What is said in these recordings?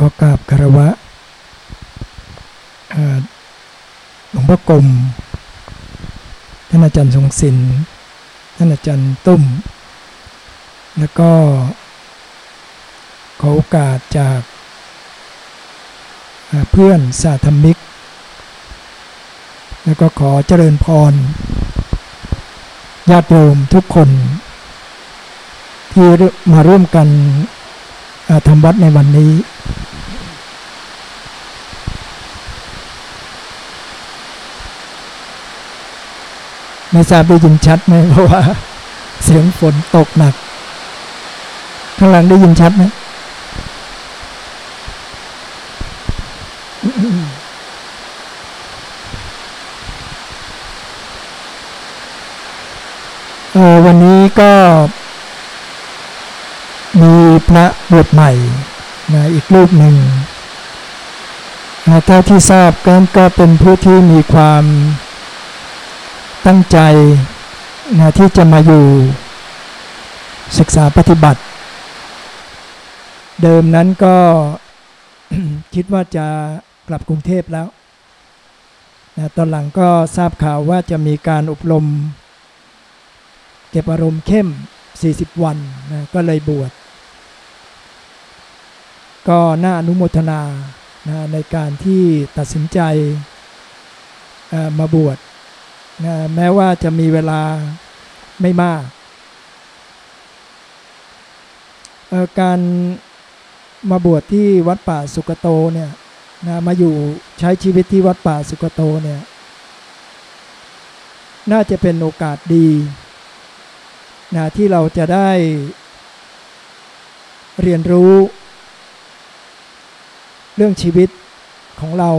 ก็กราบคารวะหลวงพ่อกรมท่านอาจารย์ทรงศิลป์ท่านอาจารย์ตุ้ม แล้วก็ขอโอกาสจากเพื่อนสาธมิก แล้วก็ขอเจริญพรญาติโยมทุกคน ที่มาร่วมกันทำวัดในวันนี้ ไม่ทราบได้ยินชัดไหมเพราะว่า เสียงฝนตกหนัก ข้างหลังได้ยินชัดไหมเออวันนี้ก็ มีพระบวชใหม่นะอีกรูปหนึ่งนะเท่าที่ทราบก็ก็เป็นผู้ที่มีความ ตั้งใจนะที่จะมาอยู่ศึกษาปฏิบัติ เดิมนั้นก็คิดว่าจะกลับกรุงเทพแล้วนะตอนหลังก็ทราบข่าวว่าจะมีการอบรม เก็บอารมณ์เข้ม 40 วันนะก็เลยบวช ก็น่าอนุโมทนานะในการที่ตัดสินใจมาบวช นะแม้ว่าจะมีเวลาไม่มากการมาบวชที่วัดป่าสุกโตเนี่ยนะมาอยู่ใช้ชีวิตที่วัดป่าสุกโตเนี่ยน่าจะเป็นโอกาสดีนะที่เราจะได้เรียนรู้ เรื่องชีวิตของเรา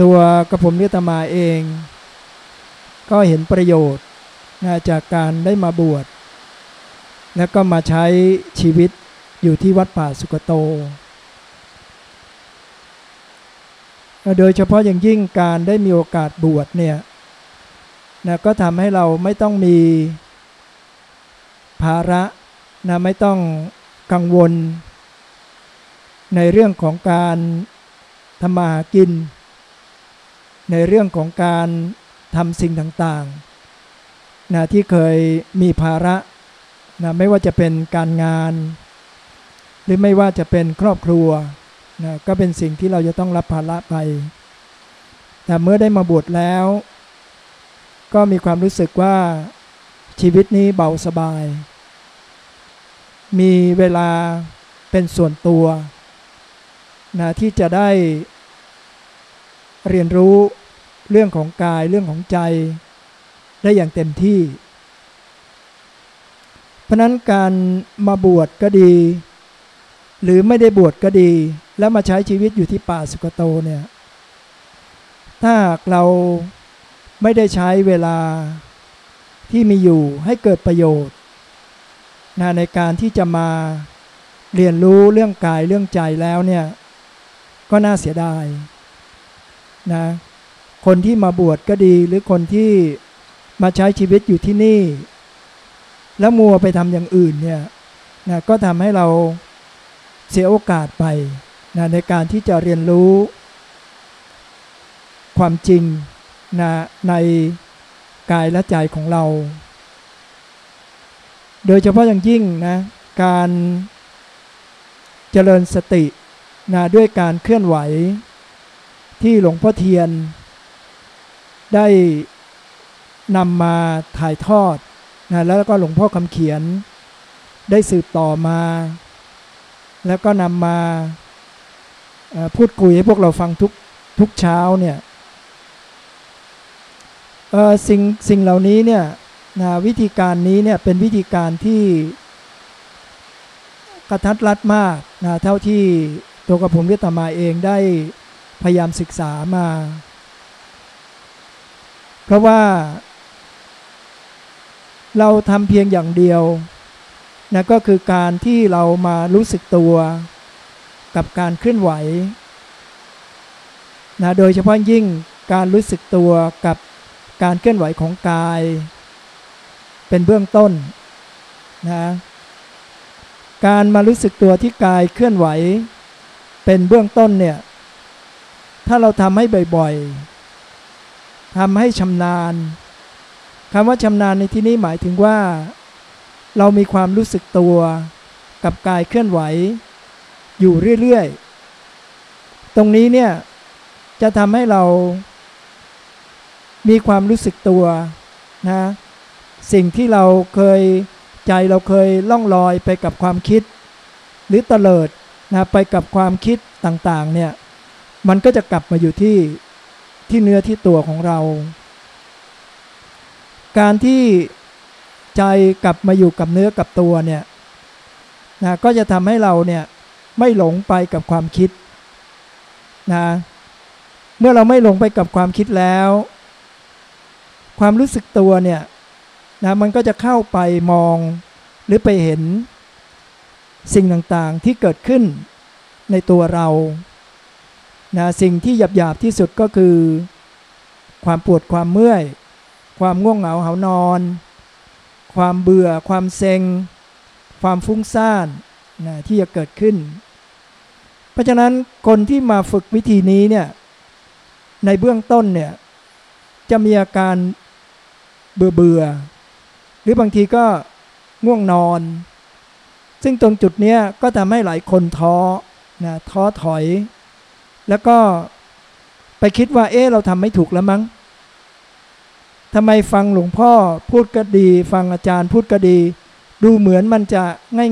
ตัวกระผมเนิตมาเอง ก็เห็นประโยชน์นะจากการได้มาบวช แล้วก็มาใช้ชีวิตอยู่ที่วัดป่าสุกโต โดยเฉพาะอย่างยิ่งการได้มีโอกาสบวชเนี่ยนะก็ทำให้เราไม่ต้องมีภาระนะไม่ต้องกังวล ในเรื่องของการทำมาหากิน ในเรื่องของการทำสิ่งต่างๆนะที่เคยมีภาระนะไม่ว่าจะเป็นการงาน หรือไม่ว่าจะเป็นครอบครัวนะก็เป็นสิ่งที่เราจะต้องรับภาระไป แต่เมื่อได้มาบวชแล้ว ก็มีความรู้สึกว่าชีวิตนี้เบาสบาย มีเวลาเป็นส่วนตัวนะที่จะได้ เรียนรู้เรื่องของกายเรื่องของใจ ได้อย่างเต็มที่ เพราะนั้นการมาบวชก็ดี หรือไม่ได้บวชก็ดี แล้วมาใช้ชีวิตอยู่ที่ป่าสุกโตเนี่ย ถ้าหากเราไม่ได้ใช้เวลาที่มีอยู่ให้เกิดประโยชน์นะในการที่จะมาเรียนรู้เรื่องกายเรื่องใจแล้วเนี่ย ก็น่าเสียดาย นะคนที่มาบวชก็ดีหรือคนที่มาใช้ชีวิตอยู่ที่นี่ แล้วมัวไปทำอย่างอื่นเนี่ยนะก็ทำให้เราเสียโอกาสไปนะในการที่จะเรียนรู้ ความจริงนะในกายและใจของเรา โดยเฉพาะอย่างยิ่งนะการเจริญสตินะด้วยการเคลื่อนไหว ที่หลวงพ่อเทียน ได้นำมาถ่ายทอดนะแล้วก็หลวงพ่อคำเขียน ได้สืบต่อมา แล้วก็นำมาพูดคุยให้พวกเราฟังทุกทุกเช้าเนี่ยสิ่งสิ่งเหล่านี้เนี่ยนะวิธีการนี้เนี่ยเป็นวิธีการที่กระทัดรัดมากนะเท่าที่ตัวกระผมวิตมาเองได้ พยายามศึกษามา เพราะว่า เราทำเพียงอย่างเดียวนะก็คือการที่เรามารู้สึกตัวกับการเคลื่อนไหวนะโดยเฉพาะยิ่งการรู้สึกตัวกับการเคลื่อนไหวของกาย เป็นเบื้องต้นนะการมารู้สึกตัวที่กายเคลื่อนไหว เป็นเบื้องต้นเนี่ย ถ้าเราทำให้บ่อยๆทำให้ชำนาญคำว่าชำนาญในที่นี้หมายถึงว่า เรามีความรู้สึกตัวกับกายเคลื่อนไหว อยู่เรื่อยๆ ตรงนี้เนี่ย จะทำให้เรา มีความรู้สึกตัวนะสิ่งที่เราเคยใจเราเคยล่องลอยไปกับความคิด หรือเตลิดนะไปกับความคิดต่างๆเนี่ย มันก็จะกลับมาอยู่ที่ที่เนื้อที่ตัวของเรา การที่ใจกลับมาอยู่กับเนื้อกับตัวเนี่ยนะก็จะทำให้เราเนี่ยไม่หลงไปกับความคิดนะเมื่อเราไม่หลงไปกับความคิดแล้ว ความรู้สึกตัวเนี่ยนะมันก็จะเข้าไปมองหรือไปเห็นสิ่งต่างๆที่เกิดขึ้นในตัวเรา นะสิ่งที่หยาบๆที่สุดก็คือ ความปวดความเมื่อย ความง่วงเหงาเหานอน ความเบื่อ ความเซ็ง ความฟุ้งซ่านนะที่จะเกิดขึ้น เพราะฉะนั้นคนที่มาฝึกวิธีนี้เนี่ยในเบื้องต้นเนี่ยจะมีอาการเบื่อเบื่อหรือบางทีก็ง่วงนอน ซึ่งตรงจุดนี้ก็ทำให้หลายคนท้อนะท้อถอย แล้วก็ไปคิดว่า เอ๊ะเราทำไม่ถูกแล้วมั้งทำไมฟังหลวงพ่อพูดก็ดี ฟังอาจารย์พูดก็ดี ดูเหมือนมันจะ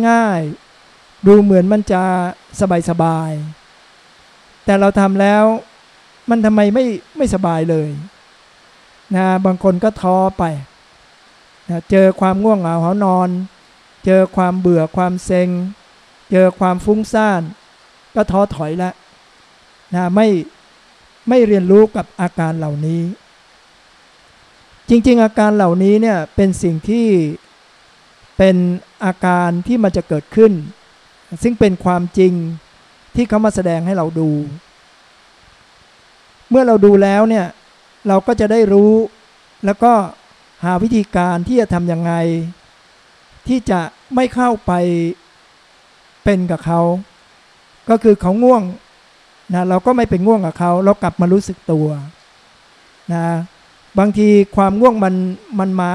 ง่ายๆ ดูเหมือนมันจะสบายๆ แต่เราทำแล้วมันทำไมไม่ไม่สบายเลยนะบางคนก็ท้อไปนะเจอความง่วงเหงาหานอน เจอความเบื่อความเซ็ง เจอความฟุ้งซ่าน ก็ท้อถอยแล้ว นะไม่ไม่เรียนรู้กับอาการเหล่านี้ จริงๆ อาการเหล่านี้เนี่ยเป็นสิ่งที่เป็นอาการที่มันจะเกิดขึ้น ซึ่งเป็นความจริงที่เขามาแสดงให้เราดู เมื่อเราดูแล้วเนี่ยเราก็จะได้รู้แล้วก็หาวิธีการที่จะทำยังไง ที่จะไม่เข้าไปเป็นกับเขา ก็คือเขาง่วง นะเราก็ไม่เป็นง่วงกับเขาเรากลับมารู้สึกตัวนะบางทีความง่วงมันมันมา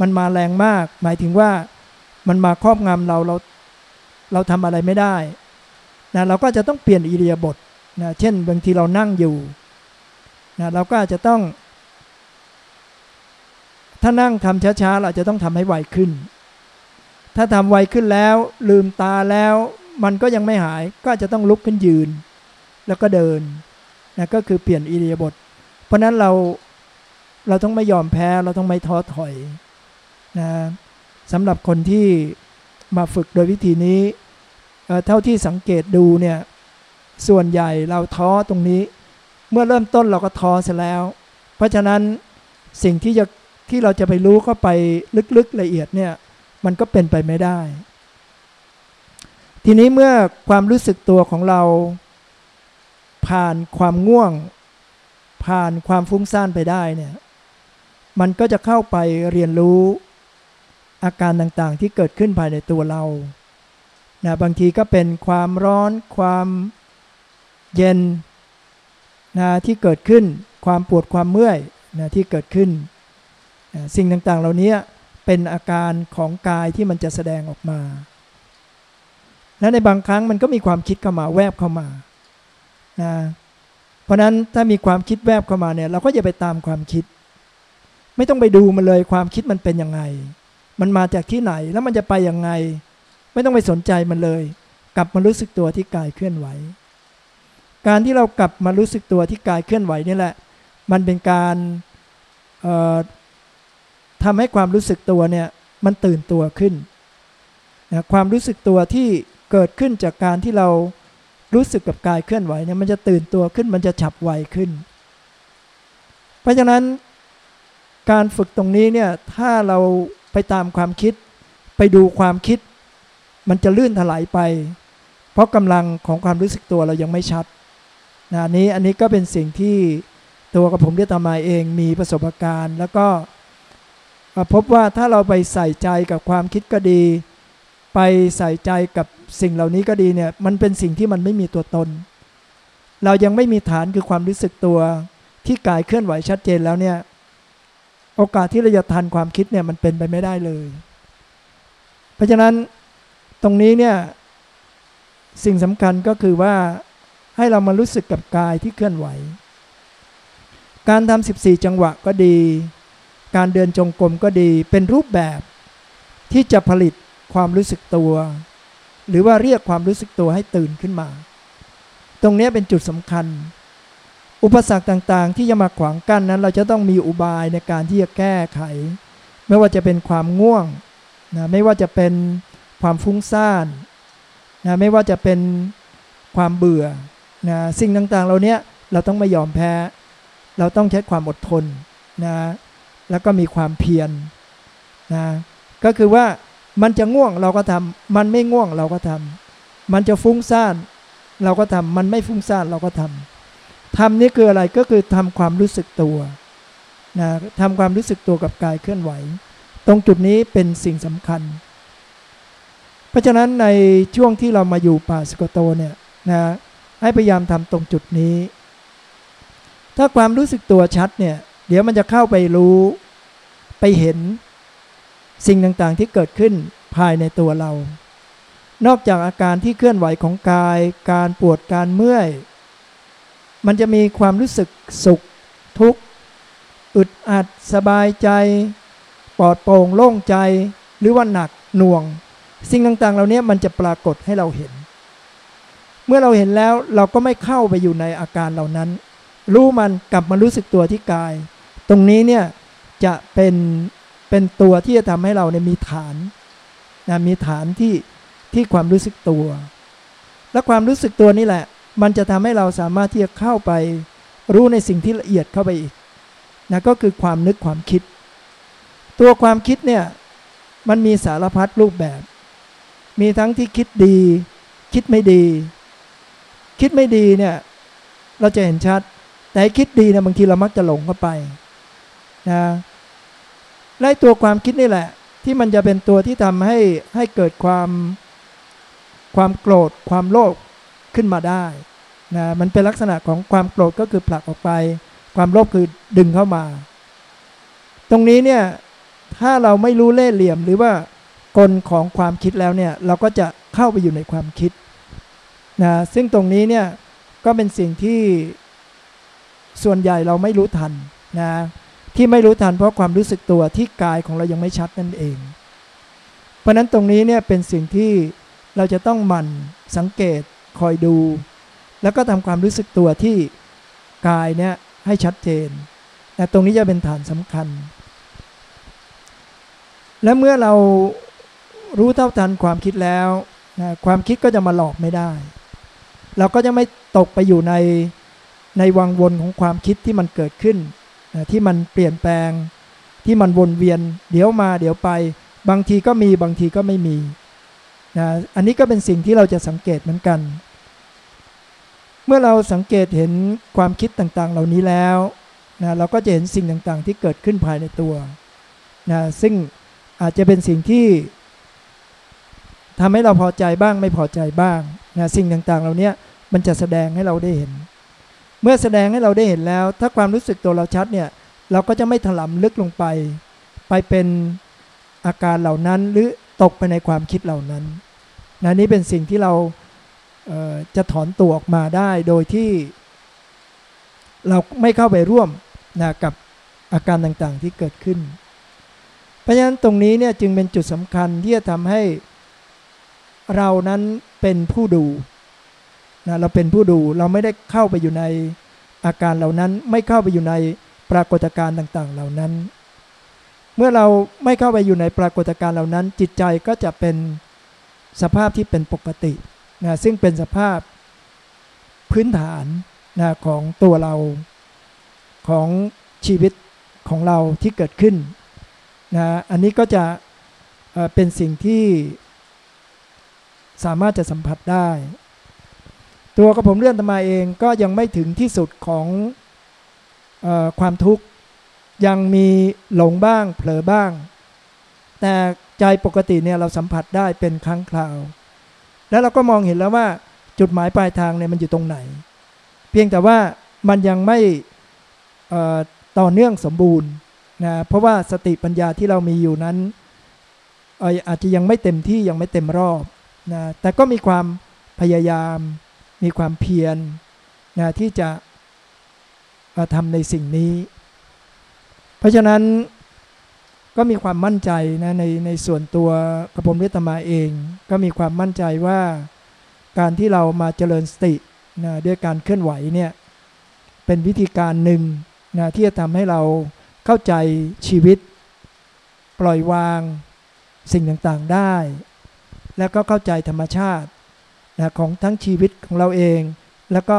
มันมาแรงมาก หมายถึงว่ามันมาครอบงำเราเราเราทำอะไรไม่ได้นะเราก็จะต้องเปลี่ยนอิเลียบทนะเช่น บางทีเรานั่งอยู่นะเราก็อาจจะต้อง ถ้านั่งทำช้าๆ เราจะต้องทำให้ไวขึ้น ถ้าทำไวขึ้นแล้ว ลืมตาแล้ว มันก็ยังไม่หายก็จะต้องลุกขึ้นยืน แล้วก็เดินนะก็คือเปลี่ยนอิเลียบท เพราะนั้นเราเราต้องไม่ยอมแพ้เราต้องไม่ท้อถอยนะสำหรับคนที่มาฝึกโดยวิธีนี้เเท่าที่สังเกตดูเนี่ยส่วนใหญ่เราท้อตรงนี้ เมื่อเริ่มต้นเราก็ท้อเสียแล้ว เพราะฉะนั้นสิ่งที่จะที่เราจะไปรู้เข้าไปลึกๆละเอียดเนี่ยมันก็เป็นไปไม่ได้ ทีนี้เมื่อความรู้สึกตัวของเรา ผ่านความง่วง ผ่านความฟุ้งซ่านไปได้เนี่ยมันก็จะเข้าไปเรียนรู้อาการต่างๆที่เกิดขึ้นภายในตัวเรานะบางทีก็เป็นความร้อน ความเย็นนะที่เกิดขึ้น ความปวดความเมื่อยนะที่เกิดขึ้นสิ่งต่างๆ เหล่านี้เป็นอาการของกายที่มันจะแสดงออกมา และในบางครั้งมันก็มีความคิดเข้ามาแวบเข้ามา นะเพราะนั้นถ้ามีความคิดแวบเข้ามาเนี่ยเราก็อย่าไปตามความคิด ไม่ต้องไปดูมันเลยความคิดมันเป็นยังไง มันมาจากที่ไหนแล้วมันจะไปยังไง ไม่ต้องไปสนใจมันเลย กลับมารู้สึกตัวที่กายเคลื่อนไหว การที่เรากลับมารู้สึกตัวที่กายเคลื่อนไหวนี่แหละ มันเป็นการทำให้ความรู้สึกตัวเนี่ยมันตื่นตัวขึ้นนะความรู้สึกตัวที่เกิดขึ้นจากการที่เรา รู้สึกกับกายเคลื่อนไหวเนี่ยมันจะตื่นตัวขึ้นมันจะฉับไวขึ้น เพราะฉะนั้นการฝึกตรงนี้เนี่ยถ้าเราไปตามความคิด ไปดูความคิด มันจะลื่นถลายไป เพราะกำลังของความรู้สึกตัวเรายังไม่ชัดนะนี้อันนี้ก็เป็นสิ่งที่ตัวกับผมได้ทำมาเองมีประสบการณ์ แล้วก็พบว่าถ้าเราไปใส่ใจกับความคิดก็ดี ไปใส่ใจกับสิ่งเหล่านี้ก็ดีเนี่ย มันเป็นสิ่งที่มันไม่มีตัวตน เรายังไม่มีฐานคือความรู้สึกตัวที่กายเคลื่อนไหวชัดเจนแล้วเนี่ย โอกาสที่เราจะทันความคิดเนี่ยมันเป็นไปไม่ได้เลย เพราะฉะนั้นตรงนี้เนี่ยสิ่งสำคัญก็คือว่าให้เรามารู้สึกกับกายที่เคลื่อนไหว การทำ14 จังหวะก็ดี การเดินจงกรมก็ดี เป็นรูปแบบที่จะผลิต ความรู้สึกตัว หรือว่าเรียกความรู้สึกตัวให้ตื่นขึ้นมา ตรงนี้เป็นจุดสำคัญ อุปสรรคต่างๆ ที่จะมาขวางกั้นนั้น เราจะต้องมีอุบายในการที่จะแก้ไข ไม่ว่าจะเป็นความง่วงนะไม่ว่าจะเป็นความฟุ้งซ่านนะไม่ว่าจะเป็นความเบื่อนะสิ่งต่างๆเราเนี้ยเราต้องไม่ยอมแพ้ เราต้องใช้ความอดทนนะแล้วก็มีความเพียรนะก็คือว่า มันจะง่วงเราก็ทำมันไม่ง่วงเราก็ทำมันจะฟุ้งซ่านเราก็ทำมันไม่ฟุ้งซ่านเราก็ทำทำนี่คืออะไรก็คือทำความรู้สึกตัวนะทำความรู้สึกตัวกับกายเคลื่อนไหว ตรงจุดนี้เป็นสิ่งสำคัญ เพราะฉะนั้นในช่วงที่เรามาอยู่ป่าสกโตเนี่ยนะให้พยายามทำตรงจุดนี้ ถ้าความรู้สึกตัวชัดเนี่ย เดี๋ยวมันจะเข้าไปรู้ไปเห็น สิ่งต่างๆที่เกิดขึ้นภายในตัวเรา นอกจากอาการที่เคลื่อนไหวของกาย การปวดการเมื่อย มันจะมีความรู้สึกสุข ทุกข์ อึดอัด สบายใจ ปลอดโปร่งโล่งใจ หรือว่าหนักหน่วง สิ่งต่างๆ เหล่านี้มันจะปรากฏให้เราเห็น เมื่อเราเห็นแล้วเราก็ไม่เข้าไปอยู่ในอาการเหล่านั้น รู้มันกลับมารู้สึกตัวที่กาย ตรงนี้เนี่ยจะเป็น เป็นตัวที่จะทำให้เราเนี่ยมีฐานนะมีฐานที่ที่ความรู้สึกตัว และความรู้สึกตัวนี่แหละ มันจะทำให้เราสามารถที่จะเข้าไปรู้ในสิ่งที่ละเอียดเข้าไปอีกนะก็คือความนึกความคิด ตัวความคิดเนี่ยมันมีสารพัดรูปแบบ มีทั้งที่คิดดี คิดไม่ดี คิดไม่ดีเนี่ยเราจะเห็นชัด แต่คิดดีเนี่ยบางทีเรามักจะหลงเข้าไปนะ และตัวความคิดนี่แหละ ที่มันจะเป็นตัวที่ทำให้ให้เกิดความความโกรธความโลภขึ้นมาได้นะมันเป็นลักษณะของความโกรธก็คือผลักออกไป ความโลภคือดึงเข้ามา ตรงนี้เนี่ยถ้าเราไม่รู้เล่ห์เหลี่ยมหรือว่ากลของความคิดแล้วเนี่ยเราก็จะเข้าไปอยู่ในความคิดนะซึ่งตรงนี้เนี่ยก็เป็นสิ่งที่ส่วนใหญ่เราไม่รู้ทันนะ ที่ไม่รู้ทันเพราะความรู้สึกตัวที่กายของเรายังไม่ชัดนั่นเอง เพราะนั้นตรงนี้เนี่ยเป็นสิ่งที่เราจะต้องหมั่นสังเกตคอยดู แล้วก็ทำความรู้สึกตัวที่กายเนี่ยให้ชัดเจนแต่ตรงนี้จะเป็นฐานสำคัญ และเมื่อเรารู้เท่าทันความคิดแล้วนะความคิดก็จะมาหลอกไม่ได้ เราก็จะไม่ตกไปอยู่ในในวังวนของความคิดที่มันเกิดขึ้น ที่มันเปลี่ยนแปลง ที่มันวนเวียน เดี๋ยวมาเดี๋ยวไป บางทีก็มีบางทีก็ไม่มีนะอันนี้ก็เป็นสิ่งที่เราจะสังเกตเหมือนกัน เมื่อเราสังเกตเห็นความคิดต่างๆ เหล่านี้แล้วนะเราก็จะเห็นสิ่งต่างๆ ที่เกิดขึ้นภายในตัวนะซึ่งอาจจะเป็นสิ่งที่ทำให้เราพอใจบ้างไม่พอใจบ้างนะสิ่งต่างๆ เหล่านี้มันจะแสดงให้เราได้เห็น เมื่อแสดงให้เราได้เห็นแล้ว ถ้าความรู้สึกตัวเราชัดเนี่ยเราก็จะไม่ถลำลึกลงไป ไปเป็นอาการเหล่านั้นหรือตกไปในความคิดเหล่านั้นนะนี้เป็นสิ่งที่เราเจะถอนตัวออกมาได้โดยที่ เราไม่เข้าไปร่วมนะกับอาการต่างๆที่เกิดขึ้น เพราะฉะนั้นตรงนี้เนี่ยจึงเป็นจุดสำคัญที่จะทำให้เรานั้นเป็นผู้ดู นะเราเป็นผู้ดูเราไม่ได้เข้าไปอยู่ในอาการเหล่านั้น ไม่เข้าไปอยู่ในปรากฏการณ์ต่าง ๆ เหล่านั้น เมื่อเราไม่เข้าไปอยู่ในปรากฏการณ์เหล่านั้น จิตใจก็จะเป็นสภาพที่เป็นปกตินะซึ่งเป็นสภาพพื้นฐานนะของตัวเราของชีวิตของเราที่เกิดขึ้นนะอันนี้ก็จะเป็นสิ่งที่สามารถจะสัมผัสได้ ตัวกับผมเรื่องตมาเองก็ยังไม่ถึงที่สุดของอความทุกข์ ยังมีหลงบ้างเผลอบ้าง แต่ใจปกติเนี่ยเราสัมผัสได้เป็นครั้งคราว แล้วเราก็มองเห็นแล้วว่าจุดหมายปลายทางเนี่ยมันอยู่ตรงไหน เพียงแต่ว่ามันยังไม่ต่อเนื่องสมบูรณ์นะเพราะว่าสติปัญญาที่เรามีอยู่นั้นอาจจะยังไม่เต็มที่ยังไม่เต็มรอบนะแต่ก็มีความพยายาม มีความเพียรนะที่จะทำในสิ่งนี้ เพราะฉะนั้นก็มีความมั่นใจนะในในส่วนตัวกระผมเวทมาเอง ก็มีความมั่นใจว่าการที่เรามาเจริญสตินะด้วยการเคลื่อนไหวเนี่ยเป็นวิธีการหนึ่งนะที่จะทำให้เราเข้าใจชีวิต ปล่อยวางสิ่งต่างๆได้ แล้วก็เข้าใจธรรมชาติ นะของทั้งชีวิตของเราเอง แล้วก็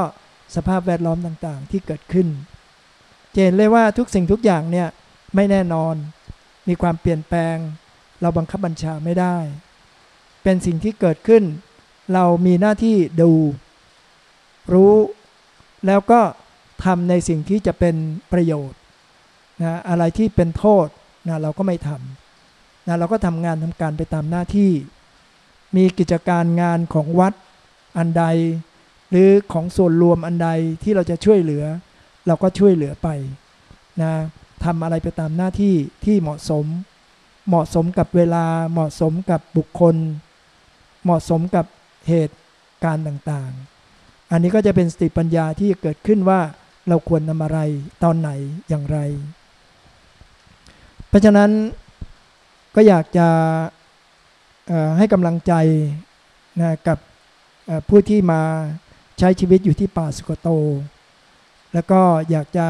สภาพแวดล้อมต่างๆ ที่เกิดขึ้นเจนเลยว่าทุกสิ่งทุกอย่างเนี่ยไม่แน่นอน มีความเปลี่ยนแปลง เราบังคับบัญชาไม่ได้ เป็นสิ่งที่เกิดขึ้น เรามีหน้าที่ดู รู้ แล้วก็ทำในสิ่งที่จะเป็นประโยชน์นะอะไรที่เป็นโทษนะเราก็ไม่ทำนะเราก็ทำงานทำการไปตามหน้าที่ มีกิจการงานของวัด อันใด หรือของส่วนรวมอันใดที่เราจะช่วยเหลือ เราก็ช่วยเหลือไปนะทำอะไรไปตามหน้าที่ที่เหมาะสม เหมาะสมกับเวลาเหมาะสมกับบุคคล เหมาะสมกับเหตุการณ์ต่างๆ อันนี้ก็จะเป็นสติปัญญาที่เกิดขึ้นว่าเราควรทำอะไรตอนไหนอย่างไร เพราะฉะนั้นก็อยากจะให้กำลังใจนะกับ ผู้ที่มาใช้ชีวิตอยู่ที่ป่าสุกโต แล้วก็อยากจะ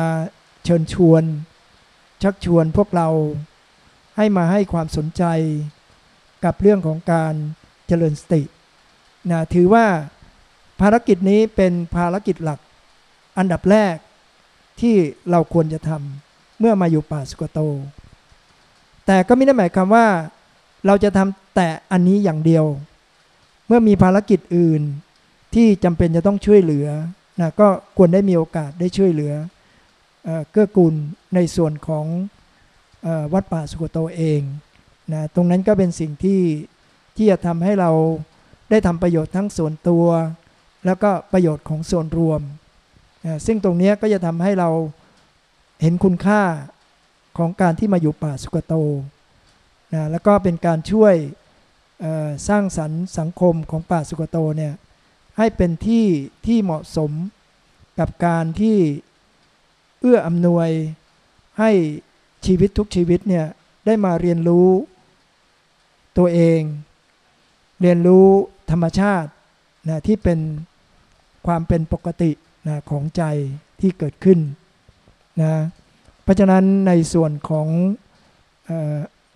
เชิญชวน ชักชวนพวกเราให้มาให้ความสนใจกับเรื่องของการเจริญสตินะถือว่าภารกิจนี้เป็นภารกิจหลักอันดับแรกที่เราควรจะทำเมื่อมาอยู่ป่าสุกโต แต่ก็ไม่ได้หมายความว่าเราจะทำแต่อันนี้อย่างเดียว เมื่อมีภารกิจอื่นที่จำเป็นจะต้องช่วยเหลือนะก็ควรได้มีโอกาสได้ช่วยเหลือเกื้อกูลในส่วนของวัดป่าสุโกโตเองนะตรงนั้นก็เป็นสิ่งที่ที่จะทำให้เราได้ทำประโยชน์ทั้งส่วนตัว แล้วก็ประโยชน์ของส่วนรวมนะซึ่งตรงนี้ก็จะทำให้เราเห็นคุณค่าของการที่มาอยู่ป่าสุกโตนะแล้วก็เป็นการช่วย สร้างสรรค์สังคมของป่าสุกโตเนี่ยให้เป็นที่ที่เหมาะสมกับการที่เอื้ออำนวยให้ชีวิตทุกชีวิตเนี่ยได้มาเรียนรู้ตัวเอง เรียนรู้ธรรมชาตินะที่เป็นความเป็นปกตินะของใจที่เกิดขึ้นนะเพราะฉะนั้นในส่วนของอ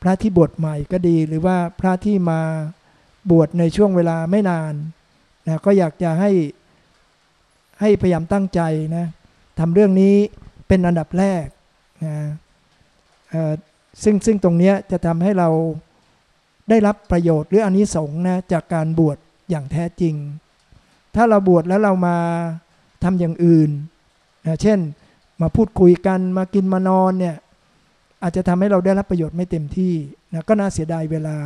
พระที่บวชใหม่ก็ดี หรือว่าพระที่มาบวชในช่วงเวลาไม่นานนะก็อยากจะให้ให้พยายามตั้งใจนะทำเรื่องนี้เป็นอันดับแรกนะซึ่งซึ่งตรงนี้จะทำให้เราได้รับประโยชน์หรืออนนิสงส์นะจากการบวชอย่างแท้จริง ถ้าเราบวชแล้วเรามาทำอย่างอื่นนะเช่นมาพูดคุยกันมากินมานอนเนี่ย อาจจะทำให้เราได้รับประโยชน์ไม่เต็มที่นะก็น่าเสียดายเวลา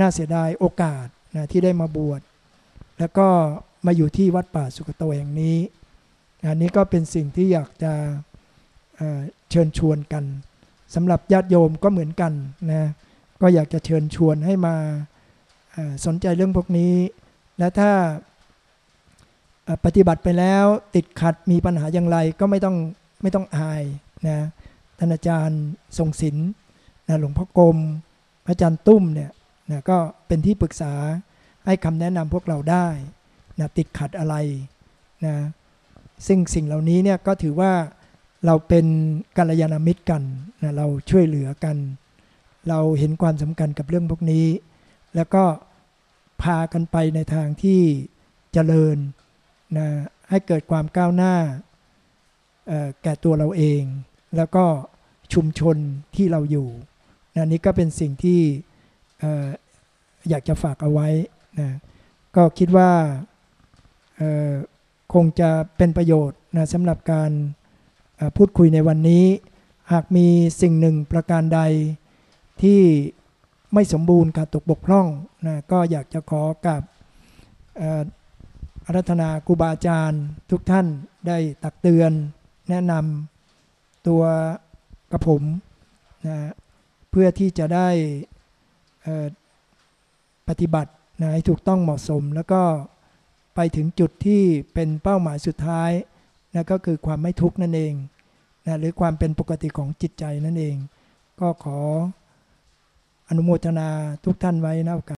น่าเสียดายโอกาสนะที่ได้มาบวช แล้วก็มาอยู่ที่วัดป่าสุกโตแห่งนี้อันนี้ก็เป็นสิ่งที่อยากจะเชิญชวนกันสำหรับญาติโยมก็เหมือนกันนะก็อยากจะเชิญชวนให้มาสนใจเรื่องพวกนี้ และถ้าปฏิบัติไปแล้วติดขัดมีปัญหาอย่างไรก็ไม่ต้องไม่ต้องอายนะ ท่านอาจารย์ทรงศิลป์นะหลวงพ่อกรมอาจารย์ตุ้มเนี่ยนะก็เป็นที่ปรึกษาให้คำแนะนำพวกเราได้นะติดขัดอะไรนะซึ่งสิ่งเหล่านี้เนี่ยก็ถือว่าเราเป็นกัลยาณมิตรกันนะเราช่วยเหลือกัน เราเห็นความสำคัญกับเรื่องพวกนี้ แล้วก็พากันไปในทางที่เจริญนะให้เกิดความก้าวหน้าแก่ตัวเราเอง แล้วก็ชุมชนที่เราอยู่นะนี่ก็เป็นสิ่งที่อยากจะฝากเอาไว้นะก็คิดว่าคงจะเป็นประโยชน์นะสำหรับการพูดคุยในวันนี้ หากมีสิ่งหนึ่งประการใดที่ไม่สมบูรณ์ขาดตกบกพร่องนะก็อยากจะขอกับอารัธนาครูบาอาจารย์ ทุกท่านได้ตักเตือนแนะนำ ตัวกระผมนะเพื่อที่จะได้ปฏิบัตินะให้ถูกต้องเหมาะสม แล้วก็ไปถึงจุดที่เป็นเป้าหมายสุดท้ายนะก็คือความไม่ทุกข์นั่นเองนะหรือความเป็นปกติของจิตใจนั่นเอง ก็ขออนุโมทนาทุกท่านไว้นะโอกาส